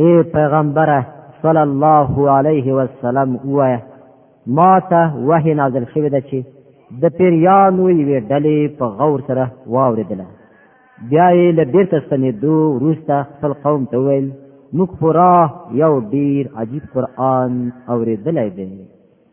اے پیغمبره صلی الله علیه وسلم وایه ما ته وحی نازل شوی ده چې د پیریانو یوې ډلې په غور سره واوریدله بیا یې له بیرته ستنېدو وروسته خپل قوم ته ویل موږ خورا یو ډیر عجیب قرآن اوریدلی دی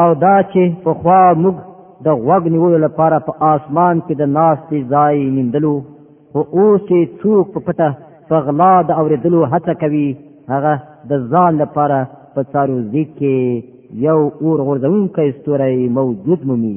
او دا چې په خوا موږ د غوږ نیولو لپاره په آسمان کې د ناستې ځای نیندلو خو اوس چې څوک په پټه په غلا د اورېدلو هڅه کوي هغه د ځان لپاره په څارو ځیک کې یو اور غورځونکی ستوری موجود مومي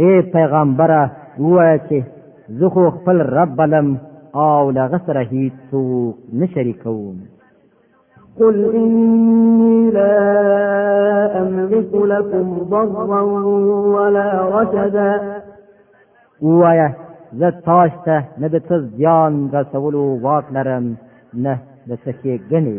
اے پیغمبره ووایه چې زه خو خپل رب بلم او له هغه سره هیڅ څوک نه شریکوم قل إني لا أملك لكم ضرا ولا رشدا ووایا زه تاسو ته نه د څه زیان رسولو واک لرم نه د څه ښېګڼې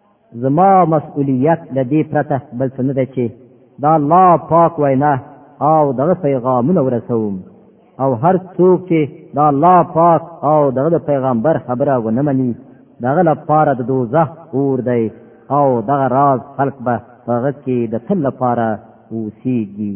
زما مسئولیت له دې پرته بل څه نه دی چې د الله پاک وینا او دغه پیغامونه ورسوم او هر څوک چې د الله پاک او دغه پیغمبر خبره ونه مني دغه لپاره د دوزخ اور دی او دغه راز خلق به هغه کې د تل لپاره اوسېږي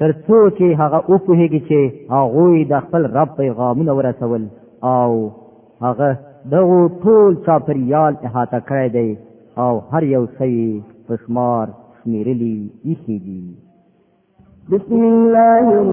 تر څو چې هغه او په هیږي چې هغه د خپل رب پیغامونه ورسول او هغه دغه ټول چاپریال احاطه کړی دی او هر یو څه په شمار شمیرلی ایښي دي بسم الله